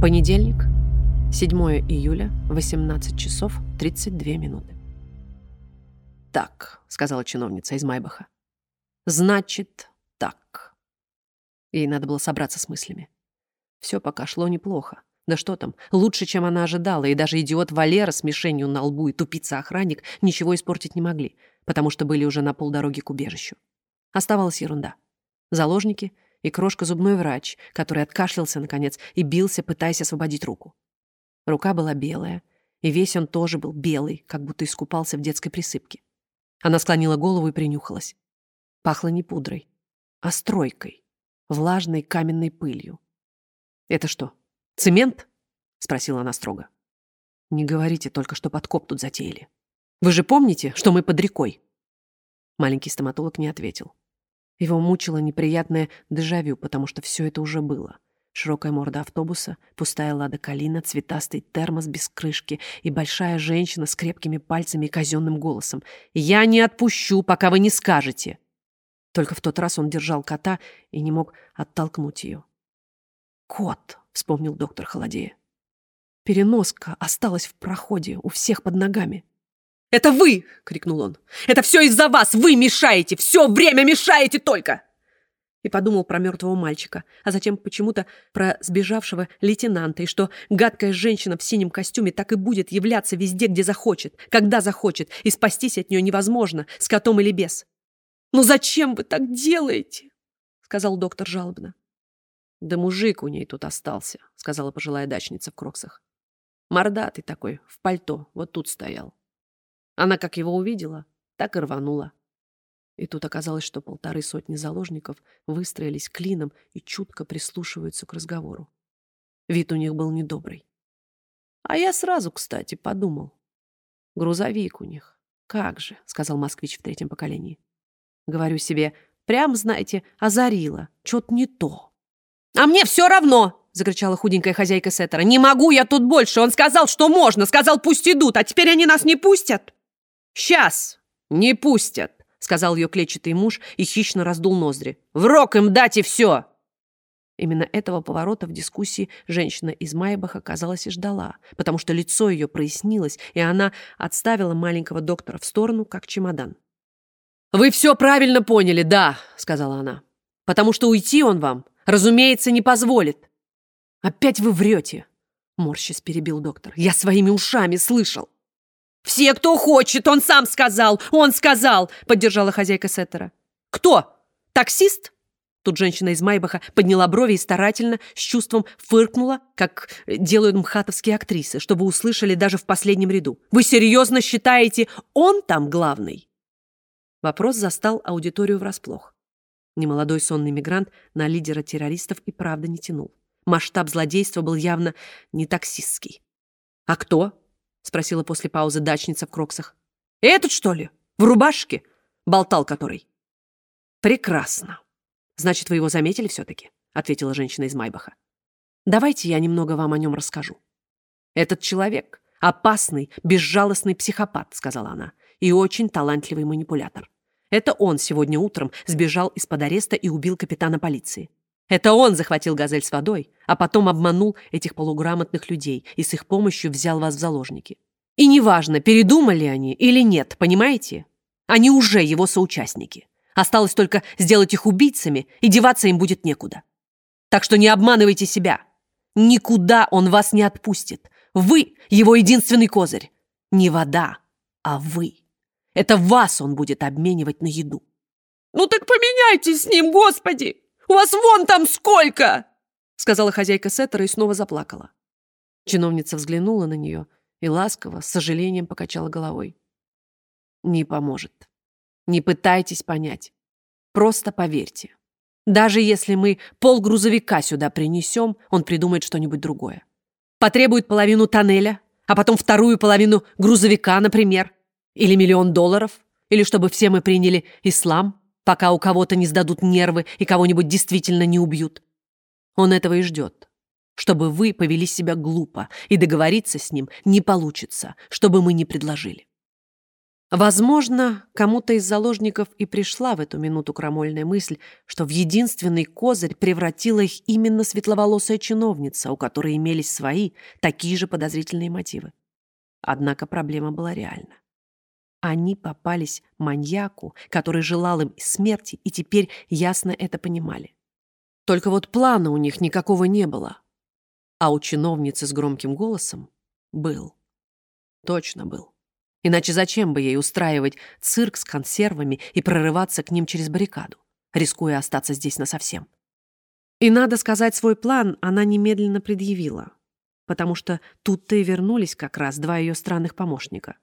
Понедельник, 7 июля, 18 часов 32 минуты. «Так», — сказала чиновница из Майбаха. «Значит, так». Ей надо было собраться с мыслями. Все пока шло неплохо. Да что там, лучше, чем она ожидала, и даже идиот Валера с мишенью на лбу и тупица-охранник ничего испортить не могли, потому что были уже на полдороги к убежищу. Оставалась ерунда. Заложники — и крошка-зубной врач, который откашлялся, наконец, и бился, пытаясь освободить руку. Рука была белая, и весь он тоже был белый, как будто искупался в детской присыпке. Она склонила голову и принюхалась. Пахло не пудрой, а стройкой, влажной каменной пылью. «Это что, цемент?» — спросила она строго. «Не говорите только, что подкоп тут затеяли. Вы же помните, что мы под рекой?» Маленький стоматолог не ответил. Его мучило неприятное дежавю, потому что все это уже было. Широкая морда автобуса, пустая лада калина, цветастый термос без крышки и большая женщина с крепкими пальцами и казенным голосом. «Я не отпущу, пока вы не скажете!» Только в тот раз он держал кота и не мог оттолкнуть ее. «Кот!» — вспомнил доктор Холодея. Переноска осталась в проходе у всех под ногами. «Это вы!» — крикнул он. «Это все из-за вас! Вы мешаете! Все время мешаете только!» И подумал про мертвого мальчика, а затем почему-то про сбежавшего лейтенанта, и что гадкая женщина в синем костюме так и будет являться везде, где захочет, когда захочет, и спастись от нее невозможно, с котом или без. «Ну зачем вы так делаете?» — сказал доктор жалобно. «Да мужик у ней тут остался», — сказала пожилая дачница в кроксах. «Мордатый такой, в пальто, вот тут стоял. Она как его увидела, так и рванула. И тут оказалось, что полторы сотни заложников выстроились клином и чутко прислушиваются к разговору. Вид у них был недобрый. А я сразу, кстати, подумал. Грузовик у них. Как же, сказал москвич в третьем поколении. Говорю себе, прям, знаете, озарила. Чё-то не то. А мне все равно, закричала худенькая хозяйка Сеттера. «Не могу я тут больше! Он сказал, что можно! Сказал, пусть идут! А теперь они нас не пустят!» «Сейчас! Не пустят!» — сказал ее клетчатый муж и хищно раздул ноздри. «В рок им дать и все!» Именно этого поворота в дискуссии женщина из Майбаха, казалось, и ждала, потому что лицо ее прояснилось, и она отставила маленького доктора в сторону, как чемодан. «Вы все правильно поняли, да», — сказала она. «Потому что уйти он вам, разумеется, не позволит». «Опять вы врете», — морщись перебил доктор. «Я своими ушами слышал». «Все, кто хочет, он сам сказал, он сказал!» — поддержала хозяйка Сеттера. «Кто? Таксист?» Тут женщина из Майбаха подняла брови и старательно, с чувством фыркнула, как делают мхатовские актрисы, чтобы услышали даже в последнем ряду. «Вы серьезно считаете, он там главный?» Вопрос застал аудиторию врасплох. Немолодой сонный мигрант на лидера террористов и правда не тянул. Масштаб злодейства был явно не таксистский. «А кто?» Спросила после паузы дачница в кроксах. «Этот, что ли? В рубашке?» — болтал который. «Прекрасно. Значит, вы его заметили все-таки?» — ответила женщина из Майбаха. «Давайте я немного вам о нем расскажу. Этот человек — опасный, безжалостный психопат», — сказала она, «и очень талантливый манипулятор. Это он сегодня утром сбежал из-под ареста и убил капитана полиции. Это он захватил газель с водой, а потом обманул этих полуграмотных людей и с их помощью взял вас в заложники. И неважно, передумали они или нет, понимаете? Они уже его соучастники. Осталось только сделать их убийцами, и деваться им будет некуда. Так что не обманывайте себя. Никуда он вас не отпустит. Вы — его единственный козырь. Не вода, а вы. Это вас он будет обменивать на еду. «Ну так поменяйтесь с ним, господи!» У вас вон там сколько!» Сказала хозяйка Сеттера и снова заплакала. Чиновница взглянула на нее и ласково, с сожалением покачала головой. «Не поможет. Не пытайтесь понять. Просто поверьте. Даже если мы полгрузовика сюда принесем, он придумает что-нибудь другое. Потребует половину тоннеля, а потом вторую половину грузовика, например. Или миллион долларов. Или чтобы все мы приняли ислам пока у кого-то не сдадут нервы и кого-нибудь действительно не убьют. Он этого и ждет. Чтобы вы повели себя глупо, и договориться с ним не получится, чтобы мы не предложили. Возможно, кому-то из заложников и пришла в эту минуту крамольная мысль, что в единственный козырь превратила их именно светловолосая чиновница, у которой имелись свои, такие же подозрительные мотивы. Однако проблема была реальна. Они попались маньяку, который желал им смерти, и теперь ясно это понимали. Только вот плана у них никакого не было. А у чиновницы с громким голосом был. Точно был. Иначе зачем бы ей устраивать цирк с консервами и прорываться к ним через баррикаду, рискуя остаться здесь насовсем? И, надо сказать, свой план она немедленно предъявила, потому что тут-то и вернулись как раз два ее странных помощника.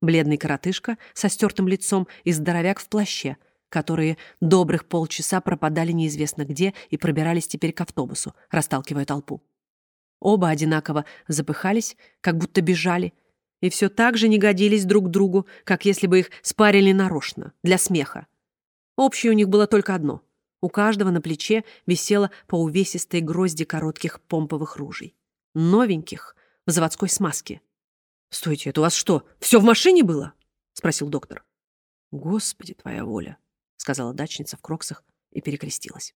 Бледный коротышка со стертым лицом и здоровяк в плаще, которые добрых полчаса пропадали неизвестно где и пробирались теперь к автобусу, расталкивая толпу. Оба одинаково запыхались, как будто бежали, и все так же не годились друг другу, как если бы их спарили нарочно, для смеха. Общее у них было только одно. У каждого на плече висело по увесистой грозди коротких помповых ружей. Новеньких, в заводской смазке. «Стойте, это у вас что, все в машине было?» — спросил доктор. «Господи, твоя воля», — сказала дачница в кроксах и перекрестилась.